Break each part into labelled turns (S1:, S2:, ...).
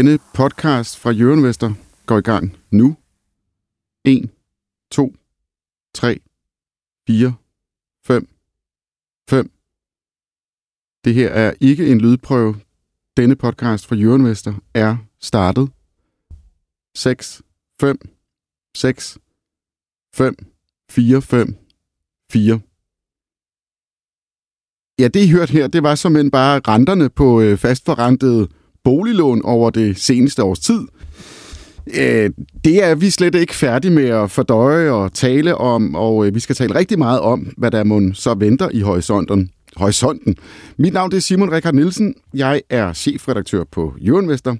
S1: Denne podcast fra Jørgen Vester går i gang nu. 1, 2, 3, 4, 5, 5. Det her er ikke en lydprøve. Denne podcast fra Jørgen Vester er startet. 6, 5, 6, 5, 4, 5, 4. Ja, det I hørte her, det var simpelthen bare renterne på øh, fastforrentede boliglån over det seneste års tid. Øh, det er vi slet ikke færdige med at fordøje og tale om, og øh, vi skal tale rigtig meget om, hvad der må så venter i horisonten. horisonten. Mit navn det er Simon Rikard Nielsen. Jeg er chefredaktør på Jørgenvester,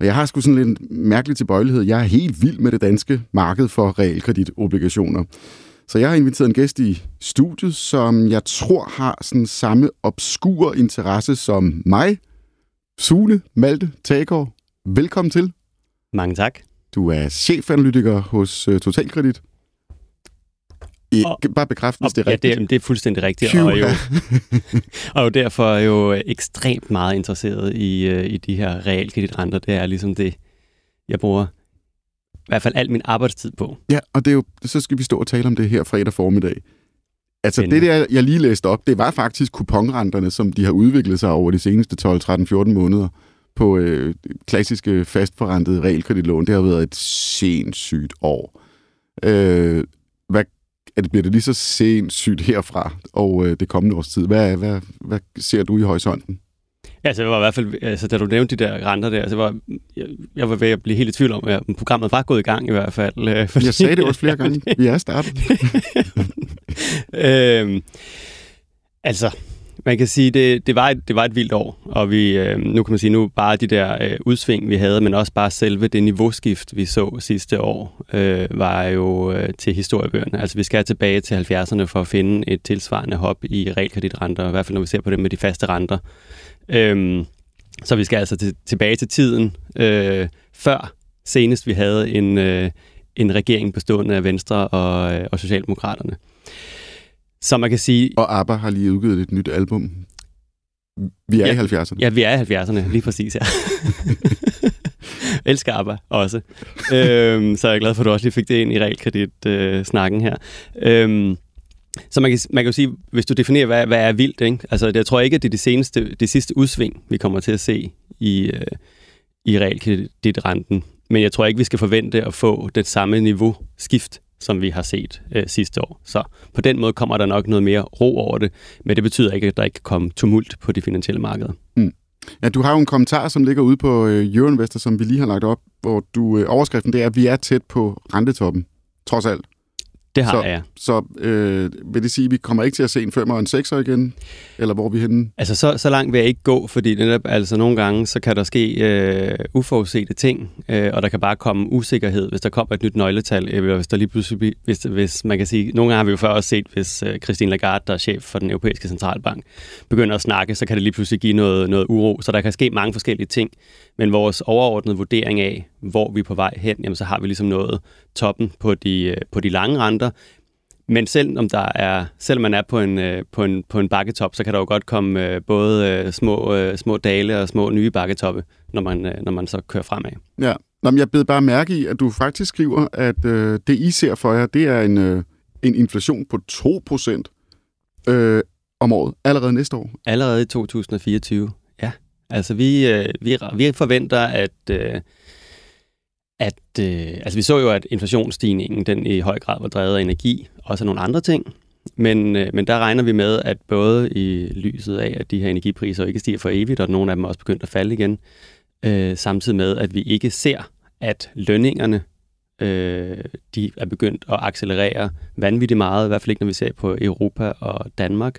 S1: og jeg har sgu sådan lidt mærkelig tilbøjelighed. Jeg er helt vild med det danske marked for realkreditobligationer. Så jeg har inviteret en gæst i studiet, som jeg tror har sådan samme obskur interesse som mig. Sune Malte Tagård, velkommen til.
S2: Mange tak.
S1: Du er chefanalytiker hos uh, Totalkredit. I, og, bare bekræft, hvis det er rigtigt.
S2: Ja, det, det er fuldstændig rigtigt. Og jo, og jo derfor er jo ekstremt meget interesseret i, uh, i de her realkreditrenter. Det er ligesom det, jeg bruger i hvert fald al min arbejdstid på.
S1: Ja, og det er jo, så skal vi stå og tale om det her fredag formiddag. Altså det der, jeg lige læste op, det var faktisk kuponrenterne, som de har udviklet sig over de seneste 12, 13, 14 måneder på øh, klassiske fastforrentede realkreditlån. Det har været et sindssygt år. Øh, hvad, er det, bliver det lige så sindssygt herfra og øh, det kommende års tid? Hvad, hvad, hvad ser du i horisonten?
S2: Altså, det var i hvert fald, altså, da du nævnte de der renter der, så var, jeg, jeg var ved at blive helt i tvivl om, at programmet var gået i gang i hvert fald.
S1: Øh, fordi, jeg sagde det også flere gange. Vi er startet.
S2: øhm, altså, man kan sige, det, det, var et, det var et vildt år, og vi, øh, nu kan man sige, nu bare de der øh, udsving, vi havde, men også bare selve det niveauskift, vi så sidste år, øh, var jo øh, til historiebøgerne. Altså vi skal tilbage til 70'erne for at finde et tilsvarende hop i realkreditrenter, i hvert fald når vi ser på det med de faste renter. Øhm, så vi skal altså til, tilbage til tiden, øh, før senest vi havde en, øh, en regering bestående af Venstre og, øh, og Socialdemokraterne. Så man kan sige...
S1: Og ABBA har lige udgivet et nyt album. Vi er ja, i 70'erne.
S2: Ja, vi er i 70'erne, lige præcis, ja. Elsker ABBA også. øhm, så jeg er glad for, at du også lige fik det ind i realkredit-snakken øh, her. Øhm, så man kan, man kan jo sige, hvis du definerer, hvad, hvad er vildt, ikke? Altså, jeg tror ikke, at det er det, seneste, det sidste udsving, vi kommer til at se i, øh, i realkreditrenten. Men jeg tror ikke, vi skal forvente at få det samme niveau skift, som vi har set øh, sidste år. Så på den måde kommer der nok noget mere ro over det, men det betyder ikke, at der ikke kan komme tumult på de finansielle markeder. Mm.
S1: Ja, du har jo en kommentar, som ligger ude på øh, Euroinvestor, som vi lige har lagt op, hvor du øh, overskriften det er, at vi er tæt på rentetoppen, trods alt.
S2: Det har
S1: så,
S2: jeg.
S1: Så øh, vil det sige, at vi kommer ikke til at se en 5 og en 6 igen? Eller hvor er vi henne?
S2: Altså, så, så langt vil jeg ikke gå, fordi netop, altså, nogle gange så kan der ske øh, uforudsete ting, øh, og der kan bare komme usikkerhed, hvis der kommer et nyt nøgletal, eller hvis der lige pludselig, hvis, hvis man kan sige, nogle gange har vi jo før også set, hvis øh, Christine Lagarde, der er chef for den europæiske centralbank, begynder at snakke, så kan det lige pludselig give noget, noget uro. Så der kan ske mange forskellige ting. Men vores overordnede vurdering af, hvor vi er på vej hen, jamen, så har vi ligesom nået toppen på de, øh, på de lange renter. Men selv om der er, selvom man er på en, øh, på en, på en bakketop, så kan der jo godt komme øh, både små, små dale og små nye bakketoppe, når man, når man så kører fremad.
S1: Ja, Nå, men jeg beder bare mærke i, at du faktisk skriver, at øh, det I ser for jer, det er en, øh, en inflation på 2% øh, om året, allerede næste år.
S2: Allerede i 2024. Altså, vi, øh, vi, vi forventer, at, øh, at øh, altså, vi så jo, at inflationsstigningen den i høj grad var drevet af energi, også af nogle andre ting. Men, øh, men der regner vi med, at både i lyset af, at de her energipriser ikke stiger for evigt, og nogle af dem også begyndt at falde igen, øh, samtidig med, at vi ikke ser, at lønningerne øh, de er begyndt at accelerere vanvittigt meget, i hvert fald ikke når vi ser på Europa og Danmark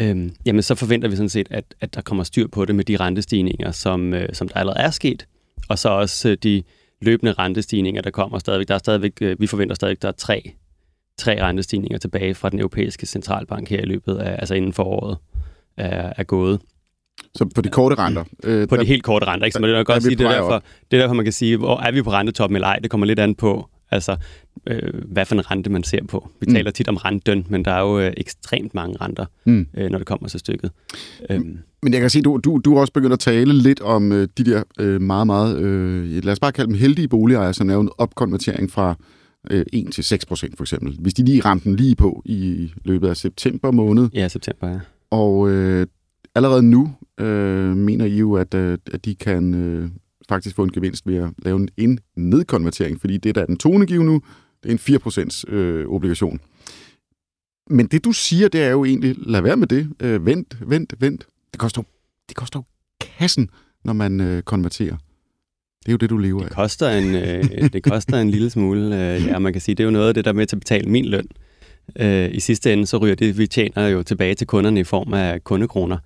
S2: øh, jamen så forventer vi sådan set, at, at der kommer styr på det med de rentestigninger, som, øh, som der allerede er sket, og så også øh, de løbende rentestigninger, der kommer stadigvæk. Der er stadigvæk, øh, vi forventer stadigvæk, der er tre, tre rentestigninger tilbage fra den europæiske centralbank her i løbet af, altså inden for året er, er gået.
S1: Så på de korte renter?
S2: Øh, på der, de helt korte renter, ikke? Så man kan godt sige, det er, derfor, det er derfor, man kan sige, hvor er vi på rentetoppen eller ej? Det kommer lidt an på, Altså, øh, hvad for en rente man ser på. Vi
S1: Mm.
S2: taler tit om renten, men der er jo øh, ekstremt mange renter,
S1: Mm.
S2: øh, når det kommer til stykket. Øhm,
S1: Men jeg kan se, du, du, du er også begyndt at tale lidt om øh, de der øh, meget, meget, øh, lad os bare kalde dem heldige boligejere, som er jo en opkonvertering fra øh, 1 til 6 procent for eksempel. Hvis de lige ramte den lige på i løbet af september måned,
S2: ja, september, ja.
S1: og øh, allerede nu øh, mener I jo, at, øh, at de kan øh, faktisk få en gevinst ved at lave en, nedkonvertering, fordi det, der er den tonegive nu, det er en 4 procents øh, obligation. Men det, du siger, det er jo egentlig, lad være med det. Øh, vent, vent, vent. Det koster, jo- det koster jo kassen, når man øh, konverterer. Det er jo det, du lever
S2: Det
S1: af.
S2: koster en, øh, det koster en lille smule. Øh, ja, man kan sige, det er jo noget af det, der er med til at betale min løn. Øh, I sidste ende, så ryger det, vi tjener jo tilbage til kunderne i form af kundekroner.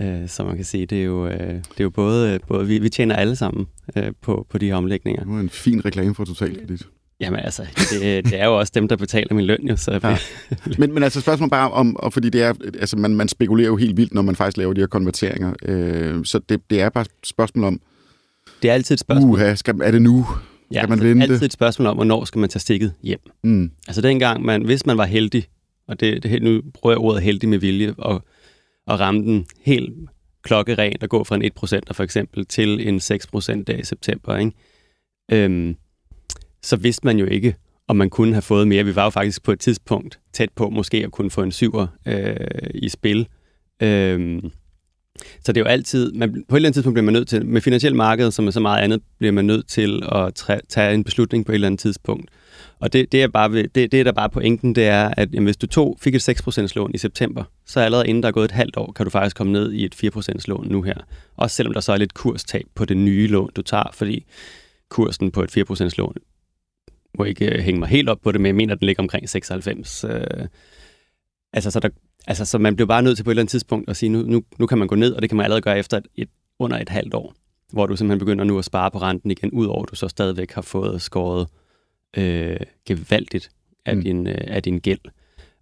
S2: Øh, så man kan sige, det er jo, øh, det er jo både, både vi, vi tjener alle sammen øh, på, på de her omlægninger.
S1: Det var en fin reklame for Totalkredit.
S2: Jamen altså, det, det er jo også dem, der betaler min løn, jo, så
S1: Ja. Men, men altså spørgsmålet bare om, og fordi det er, altså man, man spekulerer jo helt vildt, når man faktisk laver de her konverteringer. Øh, så det, det er bare et spørgsmål om,
S2: det er altid et spørgsmål.
S1: uha, skal, er det nu?
S2: ja,
S1: kan man
S2: det er
S1: vente?
S2: altid et spørgsmål om, hvornår skal man tage stikket hjem.
S1: Mm.
S2: Altså dengang, man, hvis man var heldig, og det, det, nu bruger jeg ordet heldig med vilje, og, og ramme den helt klokkerent og gå fra en 1% for eksempel til en 6% dag i september, ikke? Øhm, så vidste man jo ikke, om man kunne have fået mere. Vi var jo faktisk på et tidspunkt tæt på måske at kunne få en syver øh, i spil. Øhm, så det er jo altid, man, på et eller andet tidspunkt bliver man nødt til, med finansiel marked, som er så meget andet, bliver man nødt til at træ, tage en beslutning på et eller andet tidspunkt. Og det, det, er bare, det, det er der bare pointen, det er, at jamen, hvis du tog, fik et 6% lån i september, så allerede inden der er gået et halvt år, kan du faktisk komme ned i et 4% lån nu her. Også selvom der så er lidt kurstab på det nye lån, du tager, fordi kursen på et 4% lån må ikke øh, hænge mig helt op på det, men jeg mener, at den ligger omkring 96. Øh, altså, så, der, altså, så man bliver bare nødt til på et eller andet tidspunkt at sige, nu, nu, nu kan man gå ned, og det kan man allerede gøre efter et, et, under et halvt år, hvor du simpelthen begynder nu at spare på renten igen, udover at du så stadigvæk har fået skåret øh, gevaldigt af,
S1: Mm.
S2: din, øh, af din gæld.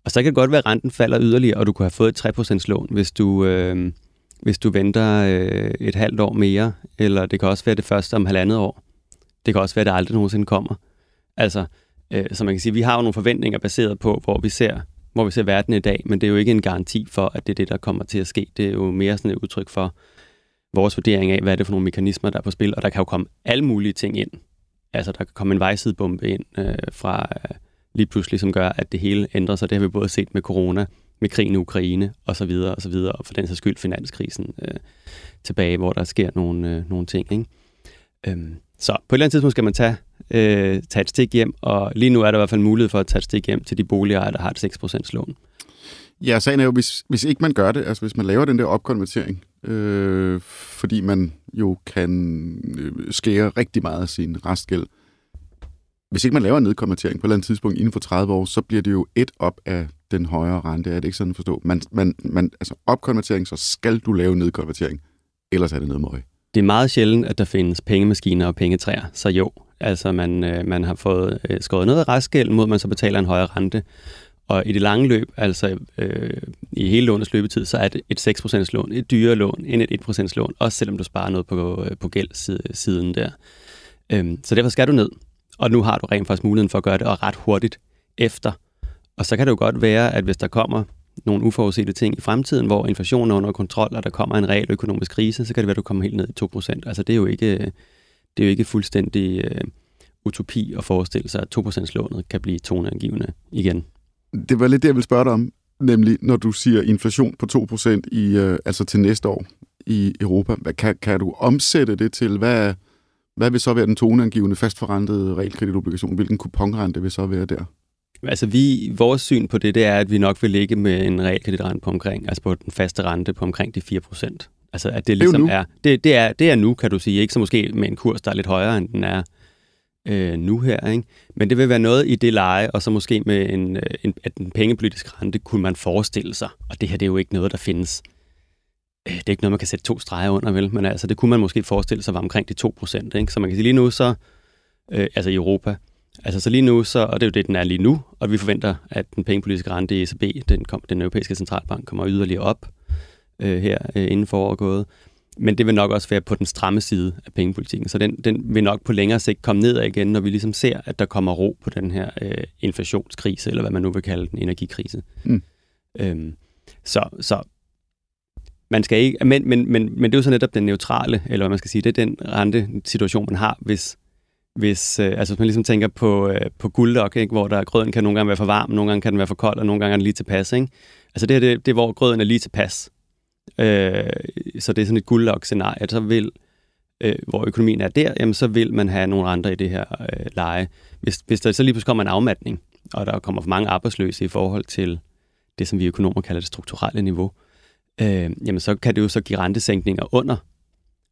S2: Og så kan det godt være, at renten falder yderligere, og du kunne have fået et 3% lån, hvis du, øh, hvis du venter øh, et halvt år mere, eller det kan også være det første om halvandet år. Det kan også være, at det aldrig nogensinde kommer. Altså, øh, så man kan sige, vi har jo nogle forventninger baseret på, hvor vi ser hvor vi ser verden i dag, men det er jo ikke en garanti for, at det er det, der kommer til at ske. Det er jo mere sådan et udtryk for vores vurdering af, hvad er det for nogle mekanismer, der er på spil, og der kan jo komme alle mulige ting ind. Altså, der kan komme en vejsidebombe ind øh, fra øh, lige pludselig, som gør, at det hele ændrer sig. Det har vi både set med corona, med krigen i Ukraine, og så videre, og så videre, og for den sags skyld finanskrisen øh, tilbage, hvor der sker nogle, øh, nogle ting. Ikke? Øhm, så på et eller andet tidspunkt skal man tage, øh, tage et stik hjem, og lige nu er der i hvert fald mulighed for at tage et stik hjem til de boligejere, der har et 6% lån.
S1: Ja, sagen er jo, hvis, hvis ikke man gør det, altså hvis man laver den der opkonvertering, øh, fordi man jo kan øh, skære rigtig meget af sin restgæld. Hvis ikke man laver en nedkonvertering på et eller andet tidspunkt inden for 30 år, så bliver det jo et op af den højere rente. Er det ikke sådan at forstå? Man, man, man, altså opkonvertering, så skal du lave en nedkonvertering. Ellers er det noget møg.
S2: Det er meget sjældent, at der findes pengemaskiner og pengetræer, så jo, altså man, øh, man har fået øh, skåret noget af restgæld, mod man så betaler en højere rente. Og i det lange løb, altså øh, i hele lånets løbetid, så er det et 6% lån, et dyrere lån end et 1% lån, også selvom du sparer noget på, øh, på gældsiden der. Øhm, så derfor skal du ned, og nu har du rent faktisk muligheden for at gøre det, og ret hurtigt efter. Og så kan det jo godt være, at hvis der kommer nogle uforudsete ting i fremtiden, hvor inflationen er under kontrol, og der kommer en reel økonomisk krise, så kan det være, at du kommer helt ned i 2%. Altså det er jo ikke, øh, det er jo ikke fuldstændig øh, utopi at forestille sig, at 2% lånet kan blive toneangivende igen.
S1: Det var lidt det, jeg ville spørge dig om. Nemlig, når du siger inflation på 2% i, øh, altså til næste år i Europa, hvad, kan, kan du omsætte det til, hvad, hvad vil så være den toneangivende fastforrentede realkreditobligation? Hvilken kuponrente vil så være der?
S2: Altså vi, vores syn på det, det er, at vi nok vil ligge med en realkreditrente på omkring, altså på den faste rente på omkring de 4 procent. Altså at det
S1: er jo
S2: ligesom
S1: nu.
S2: er, det, det er, det er nu, kan du sige, ikke så måske med en kurs, der er lidt højere, end den er øh, nu her, ikke? Men det vil være noget i det leje, og så måske med en, øh, en, at en pengepolitisk rente kunne man forestille sig. Og det her, det er jo ikke noget, der findes. Øh, Det er ikke noget, man kan sætte to streger under, vel? Men altså, det kunne man måske forestille sig var omkring de 2 procent, ikke? Så man kan sige lige nu, så, øh, altså i Europa, Altså så lige nu, så, og det er jo det, den er lige nu, og vi forventer, at den pengepolitiske rente i ECB, den, kom, den europæiske centralbank, kommer yderligere op øh, her øh, inden foråret gået men det vil nok også være på den stramme side af pengepolitikken. Så den, den vil nok på længere sigt komme ned igen, når vi ligesom ser, at der kommer ro på den her øh, inflationskrise, eller hvad man nu vil kalde den, energikrise. Mm. Øhm, så, så man skal ikke, men, men, men, men det er jo så netop den neutrale, eller hvad man skal sige, det er den rente situation, man har, hvis, hvis, øh, altså hvis man ligesom tænker på, øh, på guldlok, ikke, hvor der grøden kan nogle gange være for varm, nogle gange kan den være for kold, og nogle gange er den lige tilpas. Ikke? Altså det her, det, det er, hvor grøden er lige tilpas. Øh, så det er sådan et guldlok-scenarie, så vil, øh, hvor økonomien er der, jamen så vil man have nogle andre i det her øh, leje. Hvis, hvis der så lige pludselig kommer en afmatning, og der kommer for mange arbejdsløse i forhold til det, som vi økonomer kalder det strukturelle niveau, øh, jamen så kan det jo så give rentesænkninger under,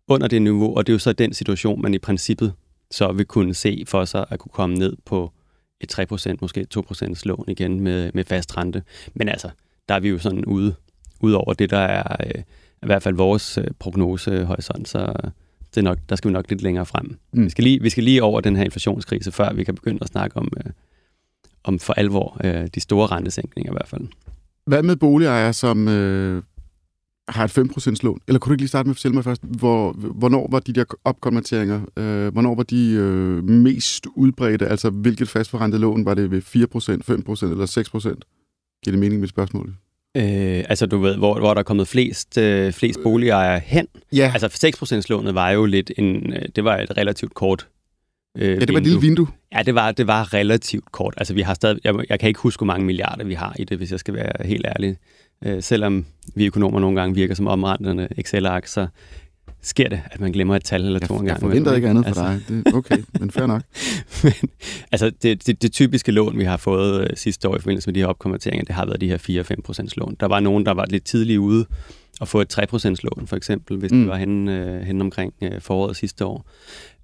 S2: under det niveau, og det er jo så den situation, man i princippet så vil kunne se for sig at kunne komme ned på et 3%, måske 2% lån igen med, med fast rente. Men altså, der er vi jo sådan ude, ude over det, der er øh, i hvert fald vores øh, prognosehorisont, så det er nok, der skal vi nok lidt længere frem. Mm. Vi, skal lige, vi skal lige over den her inflationskrise, før vi kan begynde at snakke om, øh, om for alvor øh, de store rentesænkninger i hvert fald.
S1: Hvad med boligejere, som øh, har et 5% lån? Eller kunne du ikke lige starte med at fortælle mig først, hvor, hvornår var de der opkonverteringer, øh, hvornår var de øh, mest udbredte? Altså, hvilket fastforrentet lån var det ved 4%, 5% eller 6%? Giver det mening med spørgsmålet?
S2: Øh, altså, du ved, hvor, hvor der er kommet flest, øh, flest boligejere hen.
S1: Ja.
S2: Altså, 6%-lånet var jo lidt en... Øh, det var et relativt kort
S1: øh, Ja, det var et lille vindue.
S2: Ja, det var, det var relativt kort. Altså, vi har stadig... Jeg, jeg kan ikke huske, hvor mange milliarder vi har i det, hvis jeg skal være helt ærlig. Øh, selvom vi økonomer nogle gange virker som omrendende Excel-ark, så sker det, at man glemmer et tal eller to
S1: en
S2: gang.
S1: Jeg forventer ikke andet for altså. dig. Det, okay, men fair nok.
S2: men, altså, det, det, det typiske lån, vi har fået øh, sidste år i forbindelse med de her opkonverteringer, det har været de her 4-5% lån. Der var nogen, der var lidt tidligt ude og få et 3% lån, for eksempel, hvis mm. det var henne, øh, henne omkring øh, foråret sidste år.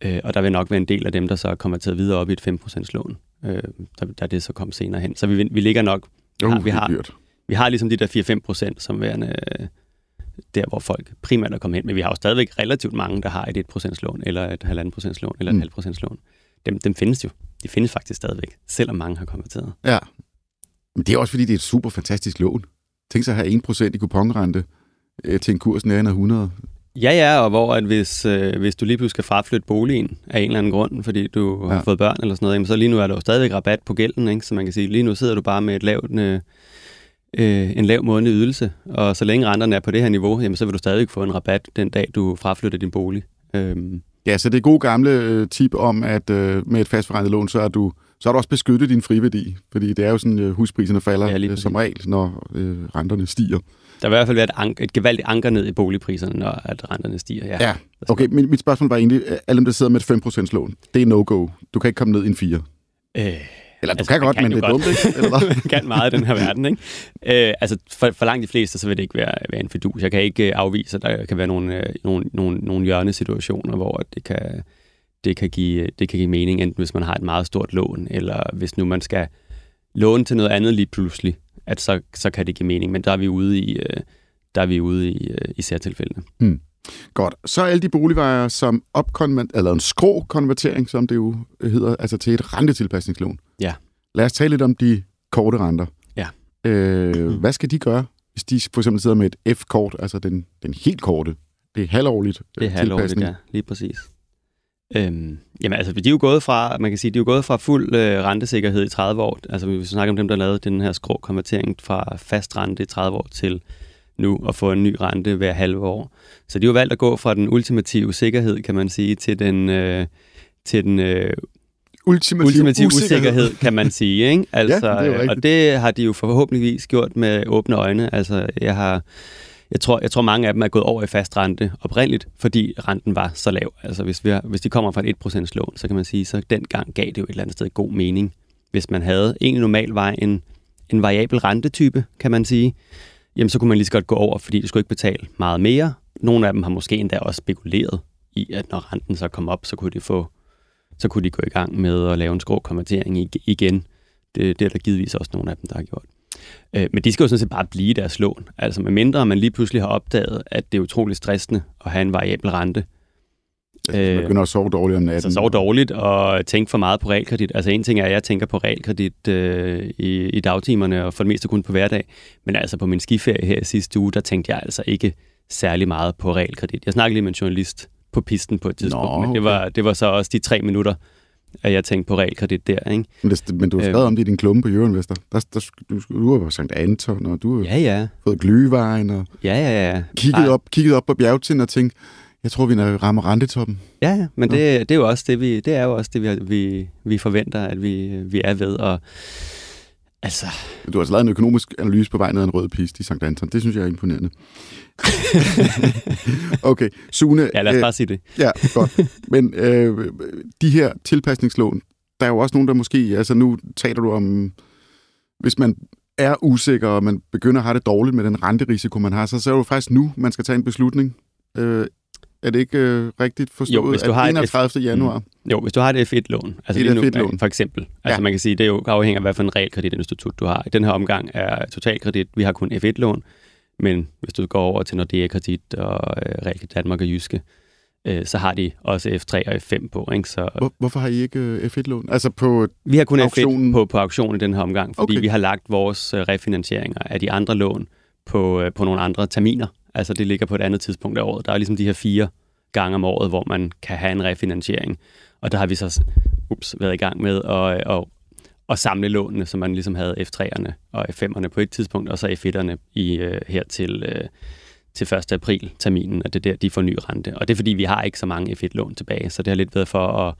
S2: Øh, og der vil nok være en del af dem, der så er konverteret videre op i et 5% lån, øh, der, der det så kom senere hen. Så vi, vi ligger nok...
S1: Vi har, vi har,
S2: vi har ligesom de der 4-5 procent som værende øh, der, hvor folk primært er kommet hen. Men vi har jo stadigvæk relativt mange, der har et 1% lån, eller et 1,5% procents lån, eller et mm. 0,5% lån. Dem, dem findes jo. De findes faktisk stadigvæk, selvom mange har konverteret.
S1: Ja. Men det er også, fordi det er et super fantastisk lån. Tænk sig at have 1% i kuponrente øh, til en kurs nærmere 100.
S2: Ja, ja, og hvor at hvis, øh, hvis du lige pludselig skal fraflytte boligen af en eller anden grund, fordi du ja. har fået børn eller sådan noget, jamen, så lige nu er der jo stadigvæk rabat på gælden, ikke? så man kan sige, lige nu sidder du bare med et lavt øh, øh, en lav månedlig ydelse, og så længe renterne er på det her niveau, jamen, så vil du stadig få en rabat den dag, du fraflytter din bolig. Øhm.
S1: Ja, så det er gode gamle øh, tip om, at øh, med et fastforrentet lån, så er du så er du også beskyttet din friværdi, fordi det er jo sådan, at øh, huspriserne falder ja, øh, som regel, når øh, renterne stiger.
S2: Der vil i hvert fald være et, ank- et gevaldigt anker ned i boligpriserne, når at renterne stiger. Ja,
S1: ja. okay. Men mit spørgsmål var egentlig, alle dem, der sidder med et 5% lån, det er no-go. Du kan ikke komme ned i en 4. Øh, eller du altså, kan godt, kan men det er dumt, ikke? Eller
S2: kan meget i den her verden, ikke? Øh, altså, for, for langt de fleste, så vil det ikke være, være en fidus. Jeg kan ikke øh, afvise, at der kan være nogle, øh, nogle, nogle, nogle hjørnesituationer, hvor det kan, det, kan give, det kan give mening, enten hvis man har et meget stort lån, eller hvis nu man skal låne til noget andet lige pludselig, at så, så kan det give mening. Men der er vi ude i, øh, der er vi ude i, i særtilfældene. Hmm.
S1: Godt. Så er alle de boligvejer, som opkonvert, eller en skrå-konvertering, som det jo hedder, altså til et rentetilpasningslån.
S2: Ja.
S1: Lad os tale lidt om de korte renter.
S2: Ja.
S1: Øh, mm. Hvad skal de gøre, hvis de for eksempel sidder med et F-kort, altså den, den helt korte? Det er halvårligt
S2: Det er halvårligt, ja. Lige præcis. Øhm, jamen altså, de er jo gået fra, man kan sige, de er jo gået fra fuld øh, rentesikkerhed i 30 år. Altså, vi snakker om dem, der lavede den her skrå konvertering fra fast rente i 30 år til nu at få en ny rente hver halve år. Så de har valgt at gå fra den ultimative sikkerhed, kan man sige, til den, øh, til den øh,
S1: ultimative,
S2: ultimative usikkerhed. usikkerhed, kan man sige. Ikke? Altså, ja, det og det har de jo forhåbentligvis gjort med åbne øjne. Altså, jeg har... Jeg tror, jeg tror, mange af dem er gået over i fast rente oprindeligt, fordi renten var så lav. Altså hvis, vi har, hvis de kommer fra et 1% lån, så kan man sige, så dengang gav det jo et eller andet sted god mening. Hvis man havde en normal vej en, en variabel rentetype, kan man sige, jamen så kunne man lige så godt gå over, fordi de skulle ikke betale meget mere. Nogle af dem har måske endda også spekuleret i, at når renten så kom op, så kunne de få så kunne de gå i gang med at lave en skrå konvertering igen. Det, det er der givetvis også nogle af dem, der har gjort. Øh, men de skal jo sådan set bare blive deres lån. Altså med mindre man lige pludselig har opdaget, at det er utroligt stressende at have en variabel rente.
S1: Altså, man begynder at sove dårligt om natten. Altså
S2: sove dårligt og tænke for meget på realkredit. Altså en ting er, at jeg tænker på realkredit øh, i, i dagtimerne, og for det meste kun på hverdag. Men altså på min skiferie her sidste uge, der tænkte jeg altså ikke særlig meget på realkredit. Jeg snakkede lige med en journalist på pisten på et tidspunkt,
S1: Nå,
S2: men det
S1: okay.
S2: var, det var så også de tre minutter, at jeg tænkte på realkredit der, ikke?
S1: Men, det, men du har skrevet
S2: Øh.
S1: om det i din klumme på Euroinvestor. Der, der, du, du har på St. Anton, og du har
S2: Ja, ja.
S1: fået glyvejen, og
S2: Ja, ja, ja.
S1: kigget op, kigget op på bjergtinden og tænkt, jeg tror, vi rammer rentetoppen.
S2: Ja, ja, men det, det, er jo også det, vi, det er jo også det, vi, vi, vi forventer, at vi, vi er ved. Og, altså,
S1: Du har altså lavet en økonomisk analyse på vej ned ad en rød piste i St. Anton. Det synes jeg er imponerende. okay, Sune.
S2: ja, lad os
S1: øh,
S2: bare sige det.
S1: Ja, godt. Men øh, de her tilpasningslån, der er jo også nogen, der måske... Altså nu taler du om, hvis man er usikker, og man begynder at have det dårligt med den renterisiko, man har, så, så er det jo faktisk nu, man skal tage en beslutning. Øh, er det ikke øh, rigtigt forstået,
S2: Jo, hvis du
S1: at
S2: har et
S1: 31. januar?
S2: Jo, hvis du har et F1-lån, altså
S1: Et
S2: lige nu,
S1: F1-lån.
S2: for eksempel, altså
S1: Ja.
S2: man kan sige, det er jo afhænger af, hvad for en realkreditinstitut du har. I den her omgang er totalkredit, vi har kun F1-lån, men hvis du går over til Nordea Kredit og øh, Realkredit Danmark og Jyske, øh, så har de også F3 og F5 på. Ikke? Så
S1: Hvor, hvorfor har I ikke øh, F1-lån? Altså på...
S2: vi har kun
S1: Auktionen.
S2: F1 på, på auktion i den her omgang, fordi
S1: Okay.
S2: vi har lagt vores øh, refinansieringer af de andre lån på, på nogle andre terminer. Altså det ligger på et andet tidspunkt af året. Der er ligesom de her fire gange om året, hvor man kan have en refinansiering. Og der har vi så ups, været i gang med at, at, at samle lånene, så man ligesom havde F3'erne og F5'erne på et tidspunkt, og så F1'erne i, øh, her til, øh, til 1. april terminen, at det er der, de får ny rente. Og det er fordi, vi har ikke så mange F1-lån tilbage, så det har lidt været for at,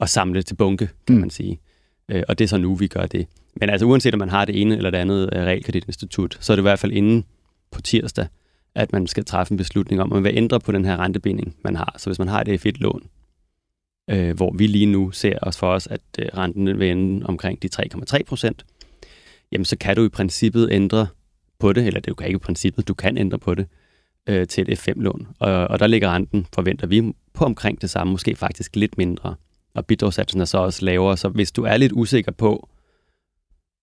S2: at samle til bunke, kan
S1: Mm.
S2: man sige. Øh, og det er så nu, vi gør det. Men altså uanset om man har det ene eller det andet øh, realkreditinstitut, så er det i hvert fald inden på tirsdag, at man skal træffe en beslutning om, at man vil ændre på den her rentebinding, man har. Så hvis man har et F1-lån, øh, hvor vi lige nu ser os for os, at øh, renten vil ende omkring de 3,3 procent, jamen så kan du i princippet ændre på det, eller det du kan ikke i princippet, du kan ændre på det, øh, til et F5-lån. Og, og der ligger renten, forventer vi, på omkring det samme, måske faktisk lidt mindre. Og bidragssatsen er så også lavere, så hvis du er lidt usikker på,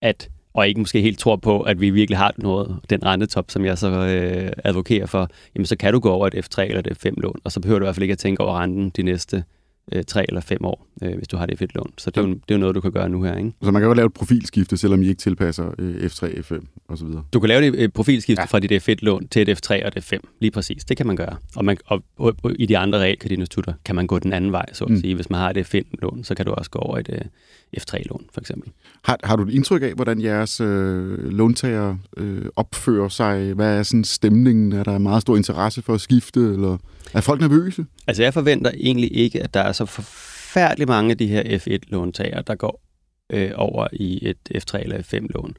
S2: at og ikke måske helt tror på, at vi virkelig har noget, den rentetop, som jeg så øh, advokerer for, jamen så kan du gå over et F3 eller et F5-lån, og så behøver du i hvert fald ikke at tænke over renten de næste øh, 3 eller 5 år, øh, hvis du har det F1-lån. Så det er, jo, det er jo noget, du kan gøre nu her, ikke?
S1: Så man kan godt lave et profilskifte, selvom I ikke tilpasser øh, F3, F5 osv.
S2: Du kan lave et profilskifte
S1: Ja.
S2: fra dit F1-lån til et F3 og et F5. Lige præcis. Det kan man gøre. Og, man, og, og, og i de andre realkreditinstitutter kan man gå den anden vej, så at
S1: Mm.
S2: sige. Hvis man har et F5-lån, så kan du også gå over et uh, F3-lån, for eksempel.
S1: Har, har du et indtryk af, hvordan jeres øh, låntagere øh, opfører sig? Hvad er sådan stemningen? Er der meget stor interesse for at skifte? Eller er folk nervøse?
S2: Altså, jeg forventer egentlig ikke, at der er så forfærdeligt mange af de her F1-låntagere, der går øh, over i et F3 eller F5-lån.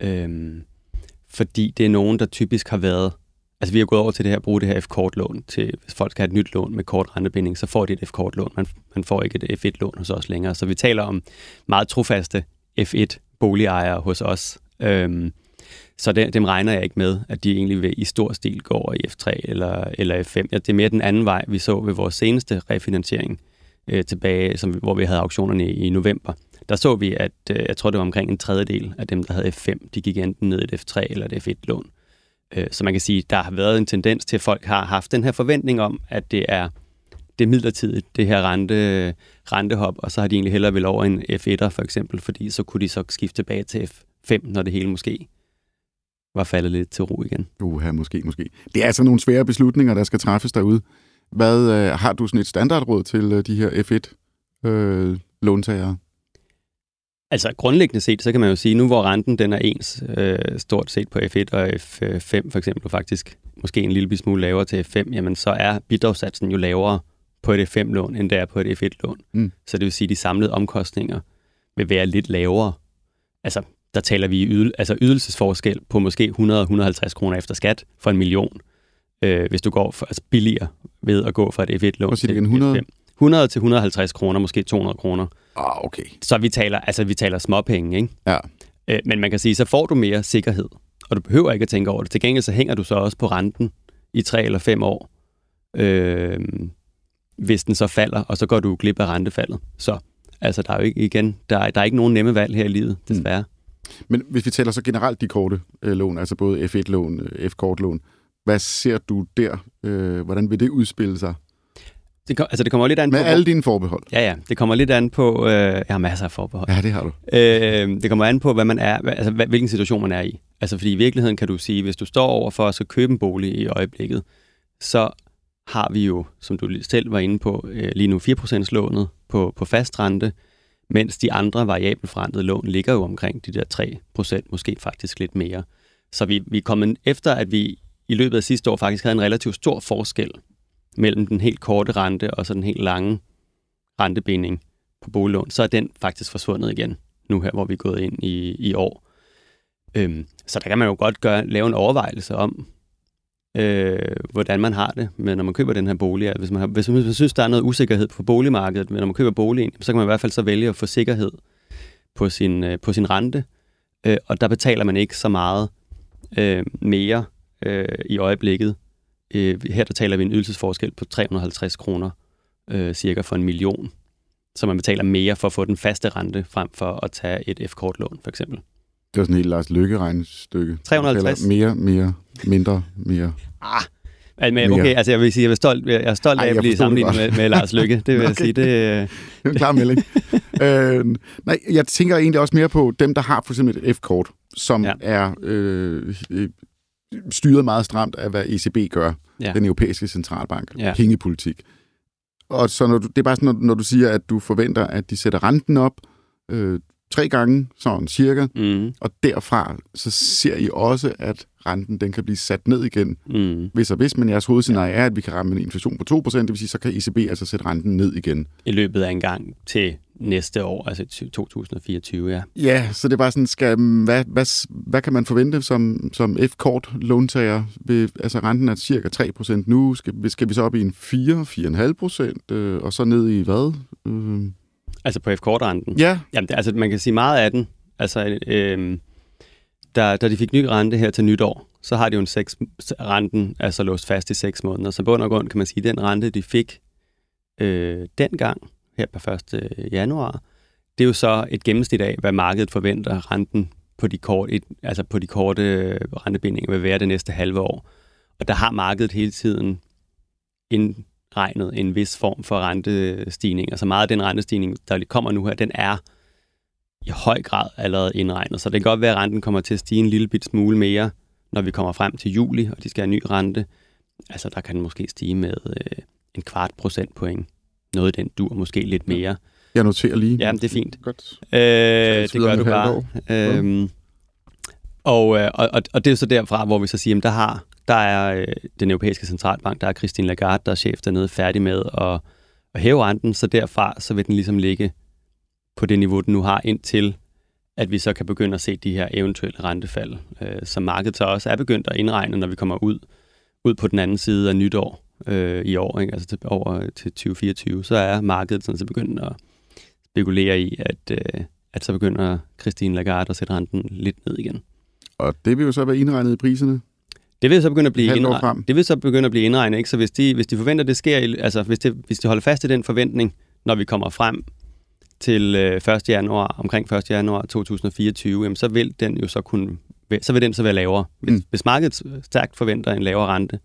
S2: Øhm, fordi det er nogen, der typisk har været... Altså, vi har gået over til det her at bruge det her F-kortlån til, hvis folk skal have et nyt lån med kort rentebinding, så får de et F-kortlån. Man, man får ikke et F1-lån hos os længere. Så vi taler om meget trofaste F1-boligejere hos os. Øhm, så det, dem regner jeg ikke med, at de egentlig vil i stor stil gå over i F3 eller, eller F5. Ja, det er mere den anden vej, vi så ved vores seneste refinansiering øh, tilbage, som, hvor vi havde auktionerne i, i november. Der så vi, at øh, jeg tror, det var omkring en tredjedel af dem, der havde F5, de gik enten ned i et F3 eller et F1-lån. Øh, så man kan sige, der har været en tendens til, at folk har haft den her forventning om, at det er det er midlertidigt, det her rente, rentehop, og så har de egentlig hellere vil over en F1'er for eksempel, fordi så kunne de så skifte tilbage til F5, når det hele måske var faldet lidt til ro igen.
S1: Uha, måske, måske. Det er altså nogle svære beslutninger, der skal træffes derude. Hvad øh, Har du sådan et standardråd til øh, de her F1-låntagere?
S2: Altså grundlæggende set, så kan man jo sige, nu hvor renten den er ens øh, stort set på F1 og F5 for eksempel faktisk, måske en lille smule lavere til F5, jamen så er bidragssatsen jo lavere på et F5-lån, end det er på et F1-lån.
S1: Mm.
S2: Så det vil sige, at de samlede omkostninger vil være lidt lavere. Altså, der taler vi ydel, altså ydelsesforskel på måske 100-150 kroner efter skat for en million, øh, hvis du går for, altså billigere ved at gå fra et F1-lån
S1: Prøv at sige det
S2: til
S1: igen,
S2: et
S1: 100?
S2: F5. 100 til 150 kroner, måske 200 kroner.
S1: Ah, okay.
S2: Så vi taler, altså vi taler småpenge, ikke?
S1: Ja.
S2: Øh, men man kan sige, så får du mere sikkerhed, og du behøver ikke at tænke over det. Til gengæld så hænger du så også på renten i tre eller fem år, øh, hvis den så falder, og så går du glip af rentefaldet. Så altså, der er jo ikke, igen, der er, der er ikke nogen nemme valg her i livet, desværre.
S1: Men hvis vi taler så generelt de korte øh, lån, altså både F1-lån, øh, F-kortlån, hvad ser du der? Øh, hvordan vil det udspille sig?
S2: Det, kom, altså, det kommer lidt an
S1: Med
S2: på...
S1: alle dine forbehold.
S2: Ja, ja. Det kommer lidt an på... Øh, jeg har masser af forbehold.
S1: Ja, det har du.
S2: Øh, det kommer an på, hvad man er, altså hvad, hvilken situation man er i. Altså fordi i virkeligheden kan du sige, hvis du står over for at skal købe en bolig i øjeblikket, så har vi jo, som du selv var inde på, øh, lige nu 4% lånet på, på fast rente, mens de andre variabelforrentede lån ligger jo omkring de der 3%, måske faktisk lidt mere. Så vi, vi er kommet efter, at vi i løbet af sidste år faktisk havde en relativt stor forskel mellem den helt korte rente og så den helt lange rentebinding på boliglån, så er den faktisk forsvundet igen, nu her, hvor vi er gået ind i, i år. Øhm, så der kan man jo godt gøre, lave en overvejelse om, øh, hvordan man har det, men når man køber den her bolig. Hvis man, har, hvis man synes, der er noget usikkerhed på boligmarkedet, men når man køber boligen, så kan man i hvert fald så vælge at få sikkerhed på sin, øh, på sin rente, øh, og der betaler man ikke så meget øh, mere øh, i øjeblikket. Øh, her der taler vi en ydelsesforskel på 350 kroner øh, cirka for en million så man betaler mere for at få den faste rente, frem for at tage et F-kortlån, for eksempel.
S1: Det var sådan et helt Lars Lykke-regnstykke.
S2: 350.
S1: Eller Mere, mere, mindre, mere.
S2: Ah, men men okay, altså jeg vil sige, jeg er stolt, jeg er stolt
S1: Ej,
S2: af
S1: jeg
S2: at blive sammenlignet med, med Lars Lykke. Det vil jeg
S1: Okay.
S2: sige, det, øh,
S1: Det er en klar melding. øh, nej, jeg tænker egentlig også mere på dem, der har for eksempel et F-kort, som ja.
S2: Ja.
S1: er øh, øh, styret meget stramt af, hvad ECB gør,
S2: Ja.
S1: den europæiske centralbank,
S2: Ja.
S1: pengepolitik. Og så når du, det er bare sådan, når, når du siger, at du forventer, at de sætter renten op øh, tre gange, sådan cirka,
S2: mm,
S1: og derfra så ser I også, at renten den kan blive sat ned igen,
S2: mm,
S1: hvis og hvis, men jeres hovedscenarie er, at vi kan ramme en inflation på 2%, det vil sige, så kan ECB altså sætte renten ned igen.
S2: i løbet af en gang til næste år, altså ty- 2024, ja.
S1: Ja, så det er bare sådan, skal, hvad, hvad, hvad kan man forvente som, som F-kort låntager? Ved, altså renten er cirka 3% nu, skal, skal vi så op i en 4, 4,5%, øh, og så ned i hvad? Øh,
S2: Altså på F-kortrenten.
S1: ja,
S2: Jamen, det, altså man kan sige meget af den. Altså, øh, da, da de fik ny rente her til nytår, så har de jo en seks, renten altså låst fast i 6 måneder. Så på og grund kan man sige, at den rente, de fik øh, dengang, her på 1. januar, det er jo så et gennemsnit af, hvad markedet forventer renten på de, kort, et, altså på de korte øh, rentebindinger vil være det næste halve år. Og der har markedet hele tiden indregnet en vis form for rentestigning. Altså meget af den rentestigning, der kommer nu her, den er i høj grad allerede indregnet. Så det kan godt være, at renten kommer til at stige en lille bit smule mere, når vi kommer frem til juli, og de skal have en ny rente. Altså der kan den måske stige med øh, en kvart procentpoint. Noget den dur, måske lidt mere.
S1: jeg noterer lige.
S2: Ja, det er fint.
S1: Godt.
S2: Øh, det gør du bare. Øhm, og, øh, og, og, og det er så derfra, hvor vi så siger, at der, har, der er øh, den europæiske centralbank, der er Christine Lagarde, der er chef dernede, færdig med at, at hæve renten, så derfra så vil den ligesom ligge på det niveau, den nu har, indtil at vi så kan begynde at se de her eventuelle rentefald, øh, som markedet så også er begyndt at indregne, når vi kommer ud, ud på den anden side af nytår øh, i år, ikke? altså til, over øh, til 2024, så er markedet sådan så begyndt at spekulere i, at, øh, at så begynder Christine Lagarde at sætte renten lidt ned igen.
S1: Og det vil jo så være indregnet i priserne.
S2: Det vil så begynde at blive indregnet. Det vil så begynde at blive indregnet, ikke? Så hvis de, hvis de forventer, det sker, altså hvis, det, hvis de holder fast i den forventning, når vi kommer frem til øh, 1. januar, omkring 1. januar 2024, jamen, så vil den jo så kunne, så vil den så være lavere. Hvis,
S1: mm.
S2: hvis markedet stærkt forventer en lavere rente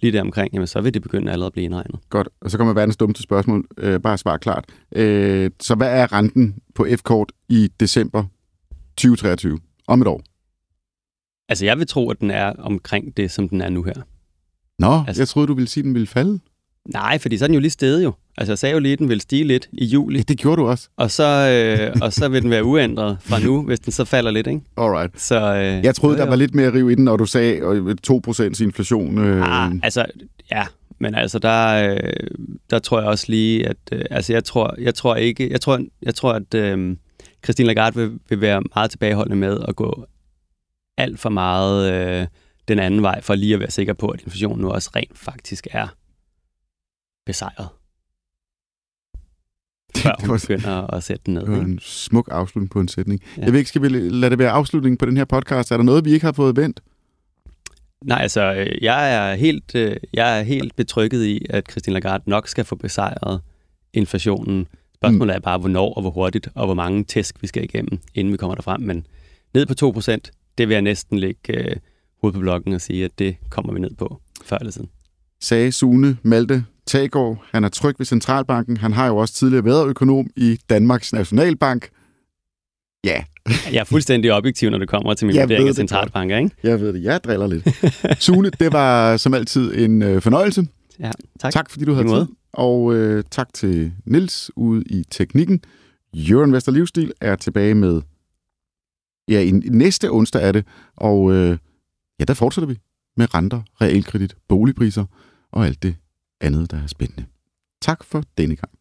S2: lige der omkring, jamen, så vil det begynde allerede at blive indregnet.
S1: Godt. Og så kommer verdens dummeste spørgsmål. Øh, bare svar klart. Øh, så hvad er renten på F-kort i december 2023? Om et år.
S2: Altså jeg vil tro, at den er omkring det, som den er nu her.
S1: Nå, altså, jeg troede, du ville sige, at den ville falde.
S2: Nej, fordi så er den jo lige stedet jo. Altså jeg sagde jo lige, at den vil stige lidt i juli,
S1: Ja, det gjorde du også.
S2: og så, øh, og så vil den være uændret fra nu, hvis den så falder lidt, ikke?
S1: Alright.
S2: Så, øh,
S1: Jeg troede, der
S2: jo.
S1: var lidt mere riv i den, når du sagde øh, 2% inflation. Øh,
S2: Ah, altså, ja, men altså, der, øh, der tror jeg også lige, at, øh, altså, jeg tror, jeg tror ikke, jeg tror, jeg tror at øh, Christine Lagarde vil, vil være meget tilbageholdende med at gå alt for meget øh, den anden vej, for lige at være sikker på, at inflationen nu også rent faktisk er besejret. Før hun begynder at sætte den ned.
S1: Det var en smuk afslutning på en sætning. Ja. Jeg ved ikke, skal vi lade det være afslutningen på den her podcast? Er der noget, vi ikke har fået vendt?
S2: Nej, altså, øh, jeg er, helt, øh, jeg er helt betrykket i, at Christine Lagarde nok skal få besejret inflationen. Spørgsmålet er bare, hvornår og hvor hurtigt, og hvor mange tæsk vi skal igennem, inden vi kommer derfrem. Men ned på 2%, det vil jeg næsten lægge øh, hovedet på blokken og sige, at det kommer vi ned på før eller siden.
S1: Sagde Sune Malte Tagård. Han er tryg ved Centralbanken. Han har jo også tidligere været økonom i Danmarks Nationalbank. Ja.
S2: Jeg er fuldstændig objektiv, når det kommer til min
S1: Jeg
S2: vurdering af centralbanker, ikke?
S1: Jeg ved det. Jeg driller lidt. Sune, det var som altid en øh, fornøjelse.
S2: Ja, tak.
S1: Tak fordi du havde tid. Og øh, tak til Nils ude i teknikken. Jørgen Vester Livsstil er tilbage med... Ja, i, næste onsdag er det. Og øh, ja, der fortsætter vi med renter, realkredit, boligpriser og alt det andet, der er spændende. Tak for denne gang.